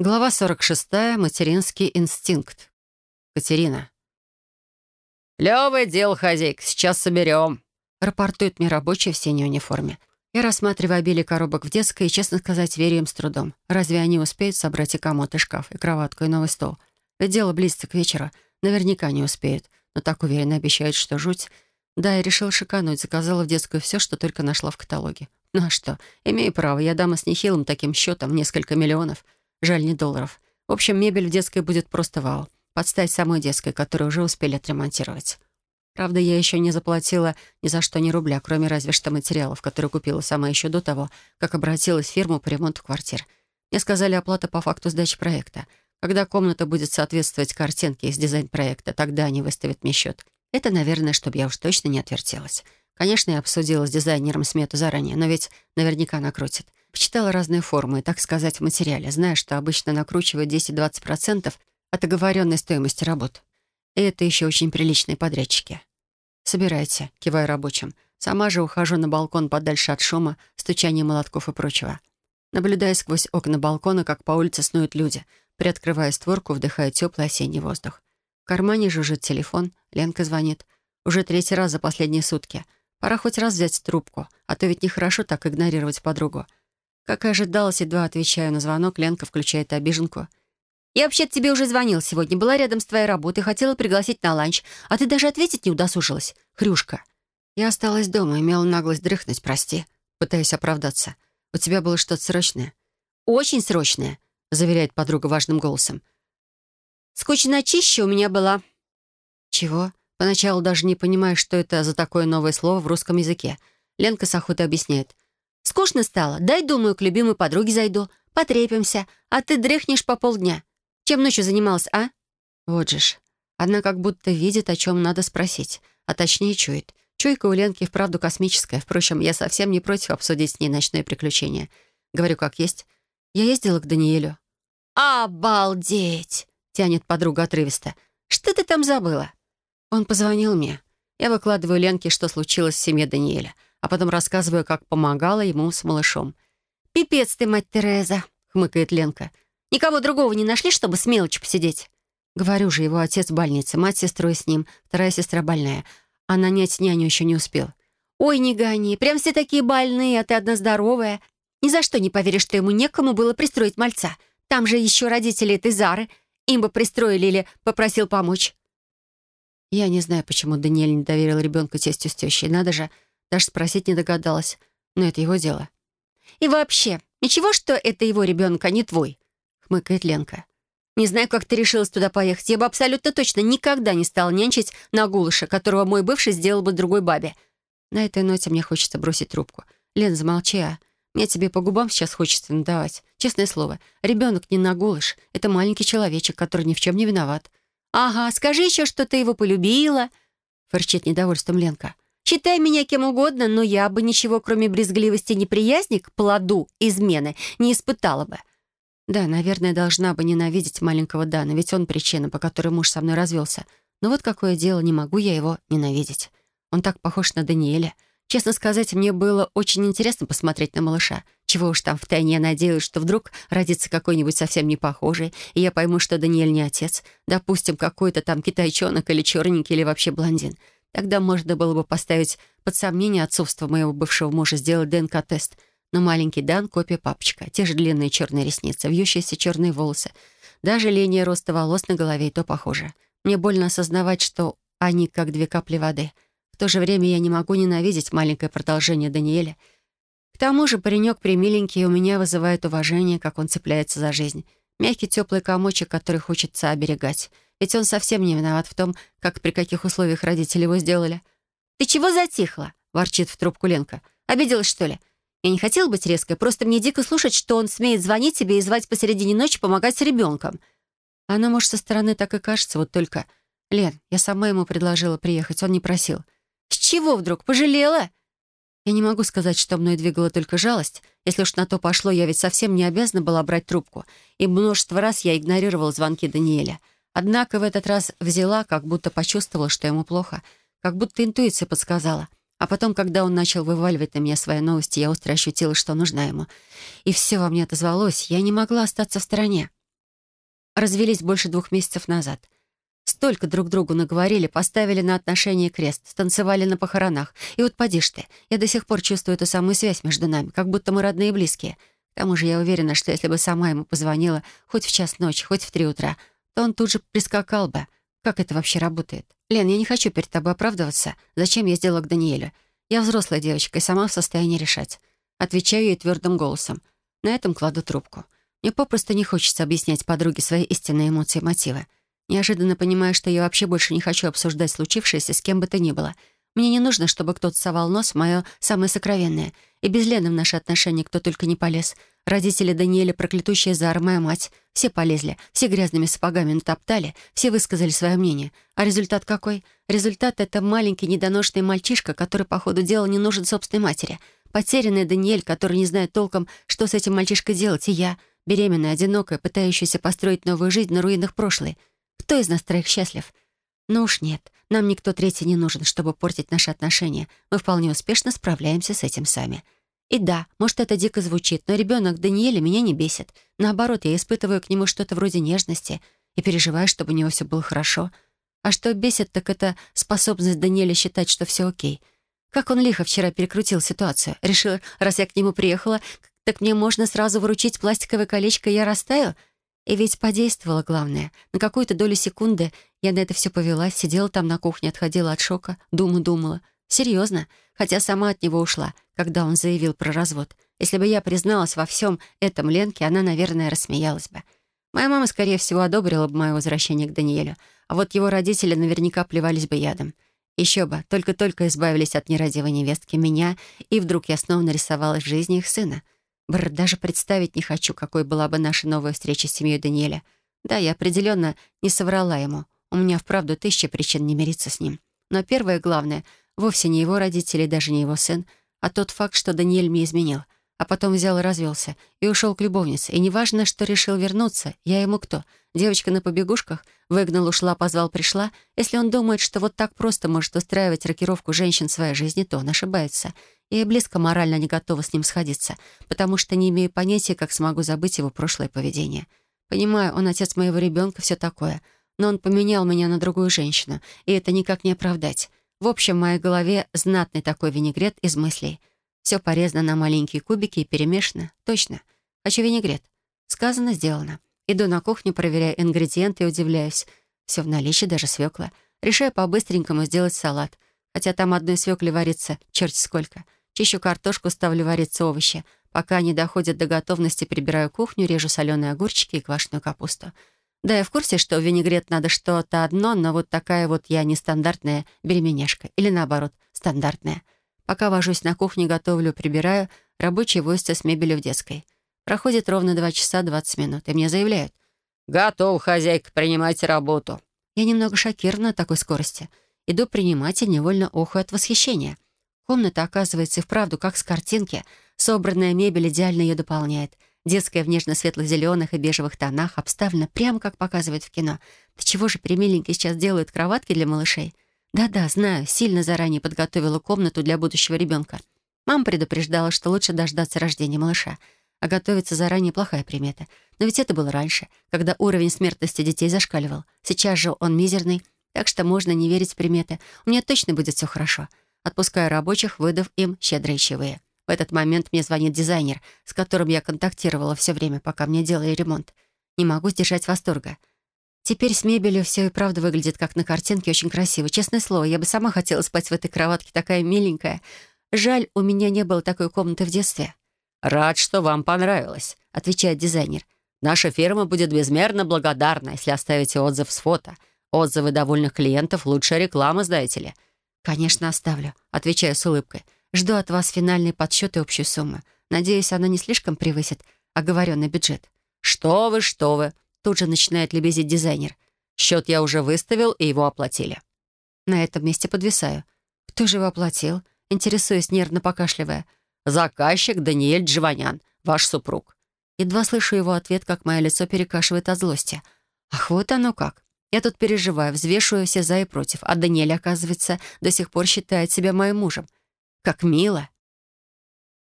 Глава 46. Материнский инстинкт. Катерина. «Лёвое дело, хозяйка, сейчас соберем», — рапортует мне рабочий в синей униформе. Я рассматриваю обилие коробок в детской и, честно сказать, верю им с трудом. Разве они успеют собрать и комод, и шкаф, и кроватку, и новый стол? Ведь дело близится к вечеру. Наверняка не успеют, но так уверенно обещают, что жуть. Да, я решила шикануть, заказала в детскую все, что только нашла в каталоге. Ну а что? Имею право, я дама с нехилым таким счетом, несколько миллионов. Жаль, не долларов. В общем, мебель в детской будет просто вау. Подстать самой детской, которую уже успели отремонтировать. Правда, я еще не заплатила ни за что ни рубля, кроме разве что материалов, которые купила сама еще до того, как обратилась в фирму по ремонту квартир. Мне сказали оплата по факту сдачи проекта. Когда комната будет соответствовать картинке из дизайн-проекта, тогда они выставят мне счет. Это, наверное, чтобы я уж точно не отвертелась. Конечно, я обсудила с дизайнером смету заранее, но ведь наверняка накрутит. Почитала разные формы, так сказать, в материале, зная, что обычно накручивают 10-20% от оговоренной стоимости работ. И это еще очень приличные подрядчики. «Собирайте», — киваю рабочим. Сама же ухожу на балкон подальше от шума, стучания молотков и прочего. Наблюдая сквозь окна балкона, как по улице снуют люди, приоткрывая створку, вдыхая теплый осенний воздух. В кармане жужжит телефон, Ленка звонит. Уже третий раз за последние сутки. Пора хоть раз взять трубку, а то ведь нехорошо так игнорировать подругу. Как и ожидалось, едва отвечаю на звонок, Ленка включает обиженку. «Я вообще-то тебе уже звонил сегодня. Была рядом с твоей работой, хотела пригласить на ланч. А ты даже ответить не удосужилась. Хрюшка». «Я осталась дома, имела наглость дрыхнуть, прости». Пытаюсь оправдаться. «У тебя было что-то срочное?» «Очень срочное», — заверяет подруга важным голосом. «Скучночища у меня была». «Чего?» Поначалу даже не понимаю, что это за такое новое слово в русском языке. Ленка с охотой объясняет. Скучно стало. Дай, думаю, к любимой подруге зайду. Потрепимся. А ты дрыхнешь по полдня. Чем ночью занималась, а?» Вот же ж. Она как будто видит, о чем надо спросить. А точнее, чует. Чуйка у Ленки вправду космическая. Впрочем, я совсем не против обсудить с ней ночное приключение. Говорю, как есть. Я ездила к Даниэлю. «Обалдеть!» — тянет подруга отрывисто. «Что ты там забыла?» Он позвонил мне. Я выкладываю Ленке, что случилось в семье Даниэля а потом рассказываю, как помогала ему с малышом. «Пипец ты, мать Тереза!» — хмыкает Ленка. «Никого другого не нашли, чтобы с мелочью посидеть?» Говорю же, его отец в больнице, мать с сестрой с ним, вторая сестра больная. А нанять няню еще не успел. «Ой, не гони, прям все такие больные, а ты одна здоровая. Ни за что не поверишь, что ему некому было пристроить мальца. Там же еще родители этой Зары. Им бы пристроили или попросил помочь». Я не знаю, почему Даниэль не доверил ребенка тестю с тещей. Надо же, даже спросить не догадалась. Но это его дело. «И вообще, ничего, что это его ребенок, а не твой?» — хмыкает Ленка. «Не знаю, как ты решилась туда поехать. Я бы абсолютно точно никогда не стала нянчить на гулыша, которого мой бывший сделал бы другой бабе». На этой ноте мне хочется бросить трубку. «Лен, замолчи, а. Мне тебе по губам сейчас хочется надавать. Честное слово, ребенок не нагулыш. Это маленький человечек, который ни в чем не виноват». «Ага, скажи еще, что ты его полюбила», — фырчит недовольством Ленка. Считай меня кем угодно, но я бы ничего, кроме брезгливости и неприязни к плоду измены, не испытала бы. Да, наверное, должна бы ненавидеть маленького Дана, ведь он причина, по которой муж со мной развелся. Но вот какое дело, не могу я его ненавидеть. Он так похож на Даниэля. Честно сказать, мне было очень интересно посмотреть на малыша. Чего уж там втайне я надеялась, что вдруг родится какой-нибудь совсем не похожий, и я пойму, что Даниэль не отец. Допустим, какой-то там китайчонок или черненький, или вообще блондин. Тогда можно было бы поставить под сомнение отцовство моего бывшего мужа, сделать ДНК-тест. Но маленький Дан — копия папочка. Те же длинные черные ресницы, вьющиеся черные волосы. Даже линия роста волос на голове и то похоже. Мне больно осознавать, что они как две капли воды. В то же время я не могу ненавидеть маленькое продолжение Даниэля. К тому же паренек примиленький, и у меня вызывает уважение, как он цепляется за жизнь. Мягкий теплый комочек, который хочется оберегать. Ведь он совсем не виноват в том, как при каких условиях родители его сделали. «Ты чего затихла?» — ворчит в трубку Ленка. «Обиделась, что ли? Я не хотела быть резкой, просто мне дико слушать, что он смеет звонить тебе и звать посередине ночи помогать с ребенком». Оно, может, со стороны так и кажется, вот только... Лен, я сама ему предложила приехать, он не просил. «С чего вдруг? Пожалела?» Я не могу сказать, что мной двигала только жалость. Если уж на то пошло, я ведь совсем не обязана была брать трубку. И множество раз я игнорировала звонки Даниэля. Однако в этот раз взяла, как будто почувствовала, что ему плохо, как будто интуиция подсказала. А потом, когда он начал вываливать на меня свои новости, я остро ощутила, что нужна ему. И все во мне отозвалось. Я не могла остаться в стороне. развелись больше двух месяцев назад. Столько друг другу наговорили, поставили на отношения крест, станцевали на похоронах. И вот поди ж ты, я до сих пор чувствую эту самую связь между нами, как будто мы родные и близкие. К тому же я уверена, что если бы сама ему позвонила хоть в час ночи, хоть в три утра, то он тут же прискакал бы. Как это вообще работает? Лен, я не хочу перед тобой оправдываться. Зачем я сделала к Даниэлю? Я взрослая девочка и сама в состоянии решать. Отвечаю ей твердым голосом. На этом кладу трубку. Мне попросту не хочется объяснять подруге свои истинные эмоции и мотивы. Неожиданно понимаю, что я вообще больше не хочу обсуждать случившееся с кем бы то ни было. Мне не нужно, чтобы кто-то совал нос в мое самое сокровенное. И без Лены в наши отношения кто только не полез. Родители Даниэля, проклятущая Зара, моя мать. Все полезли, все грязными сапогами натоптали, все высказали свое мнение. А результат какой? Результат — это маленький недоношенный мальчишка, который, по ходу дела, не нужен собственной матери. Потерянный Даниэль, который не знает толком, что с этим мальчишкой делать, и я, беременная, одинокая, пытающаяся построить новую жизнь на руинах прошлой. Кто из нас троих счастлив? Ну уж нет, нам никто третий не нужен, чтобы портить наши отношения. Мы вполне успешно справляемся с этим сами. И да, может, это дико звучит, но ребенок Даниэля меня не бесит. Наоборот, я испытываю к нему что-то вроде нежности и переживаю, чтобы у него все было хорошо. А что бесит, так это способность Даниэля считать, что все окей. Как он лихо вчера перекрутил ситуацию. Решил, раз я к нему приехала, так мне можно сразу вручить пластиковое колечко, и я растаю — и ведь подействовало главное. На какую-то долю секунды я на это все повелась, сидела там на кухне, отходила от шока, думу-думала. Серьезно, хотя сама от него ушла, когда он заявил про развод. Если бы я призналась во всем этом Ленке, она, наверное, рассмеялась бы. Моя мама, скорее всего, одобрила бы мое возвращение к Даниэлю, а вот его родители наверняка плевались бы ядом. Еще бы, только-только избавились от нерадивой невестки меня, и вдруг я снова нарисовалась в жизни их сына — Бррр, даже представить не хочу, какой была бы наша новая встреча с семьей Даниэля. Да, я определенно не соврала ему. У меня вправду тысяча причин не мириться с ним. Но первое главное — вовсе не его родители, даже не его сын, а тот факт, что Даниэль мне изменил. А потом взял и развелся, и ушел к любовнице. И неважно, что решил вернуться, я ему кто? Девочка на побегушках? Выгнал, ушла, позвал, пришла? Если он думает, что вот так просто может устраивать рокировку женщин в своей жизни, то он ошибается. Я близко морально не готова с ним сходиться, потому что не имею понятия, как смогу забыть его прошлое поведение. Понимаю, он отец моего ребенка, все такое. Но он поменял меня на другую женщину, и это никак не оправдать. В общем, в моей голове знатный такой винегрет из мыслей. Все порезано на маленькие кубики и перемешано. Точно. Хочу винегрет. Сказано, сделано. Иду на кухню, проверяю ингредиенты и удивляюсь. Все в наличии, даже свекла. Решаю по-быстренькому сделать салат. Хотя там одной свеклы варится черти сколько. Чищу картошку, ставлю вариться овощи. Пока они доходят до готовности, прибираю кухню, режу соленые огурчики и квашеную капусту. Да, я в курсе, что в винегрет надо что-то одно, но вот такая вот я нестандартная беременяшка. Или наоборот, стандартная. Пока вожусь на кухне, готовлю, прибираю, рабочие возятся с мебелью в детской. Проходит ровно два часа двадцать минут, и мне заявляют. «Готов, хозяйка, принимайте работу». Я немного шокирована такой скорости. Иду принимать и невольно оху от восхищения. Комната, оказывается, и вправду как с картинки. Собранная мебель идеально ее дополняет. Детская в нежно-светло-зеленых и бежевых тонах обставлена прямо как показывают в кино. Да чего же примиленькие сейчас делают кроватки для малышей? Да-да, знаю, сильно заранее подготовила комнату для будущего ребенка. Мама предупреждала, что лучше дождаться рождения малыша. А готовиться заранее плохая примета. Но ведь это было раньше, когда уровень смертности детей зашкаливал. Сейчас же он мизерный, так что можно не верить в приметы. У меня точно будет все хорошо отпуская рабочих, выдав им щедрые чаевые. В этот момент мне звонит дизайнер, с которым я контактировала все время, пока мне делали ремонт. Не могу сдержать восторга. Теперь с мебелью все и правда выглядит как на картинке, очень красиво. Честное слово, я бы сама хотела спать в этой кроватке, такая миленькая. Жаль, у меня не было такой комнаты в детстве. «Рад, что вам понравилось», — отвечает дизайнер. «Наша фирма будет безмерно благодарна, если оставите отзыв с фото. Отзывы довольных клиентов — лучшая реклама, знаете ли. «Конечно, оставлю», — отвечаю с улыбкой. «Жду от вас финальный подсчет и общую сумму. Надеюсь, она не слишком превысит оговоренный бюджет». «Что вы, что вы!» — тут же начинает лебезить дизайнер. «Счет я уже выставил, и его оплатили». На этом месте подвисаю. «Кто же его оплатил?» Интересуюсь, нервно покашливая. «Заказчик Даниэль Джованян, ваш супруг». Едва слышу его ответ, как мое лицо перекашивает от злости. «Ах, вот оно как!» Я тут переживаю, взвешиваю все за и против, а Даниэль, оказывается, до сих пор считает себя моим мужем. Как мило.